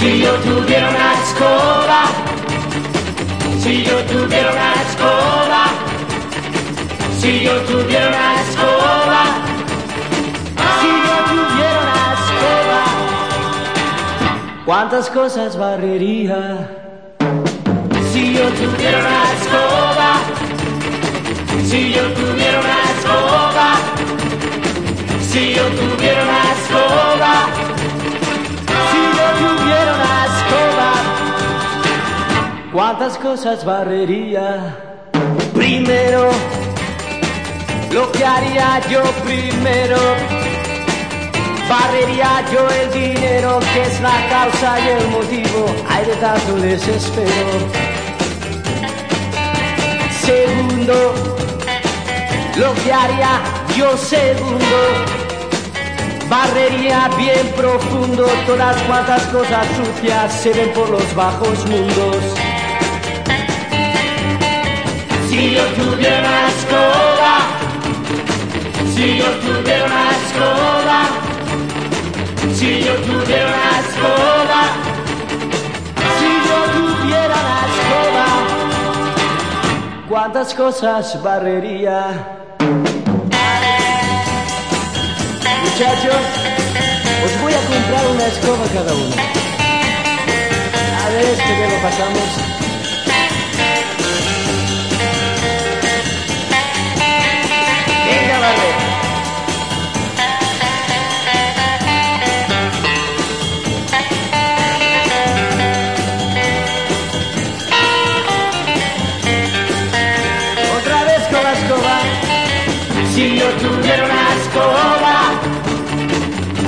Si yo tuviera una escoba, si yo tuviera una escoba, si yo tuviera una escoba, si yo tuviera una escoba, ¿cuántas cosas barrería? Si yo tuviera una escoba, si yo tuviera una escoba, si yo tuviera una escoba, ¿cuántas cosas barrería? Primero, lo que haría yo primero, barrería yo el dinero que es la causa y el motivo, hay de tanto desespero. Segundo, lo que haría yo segundo, barrería bien profundo, todas cuantas cosas sucias se ven por los bajos mundos. Tuviera una escoba, si yo tuviera una escoba, si yo tuviera una escoba, si yo tuviera una escoba, ¿cuántas cosas barrería? Muchachos, os voy a comprar una escoba cada uno. A ver este que lo pasamos. Si yo tuviera una escoba,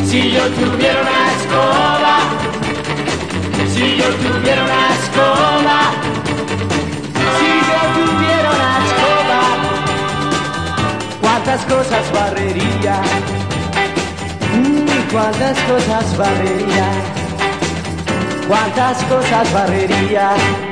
si yo tuviera una escoba, si yo tuviera una escoba, si yo tuviera una escoba, cuántas cosas barrería, Mm, cuántas cosas barrería, cuántas cosas barrería.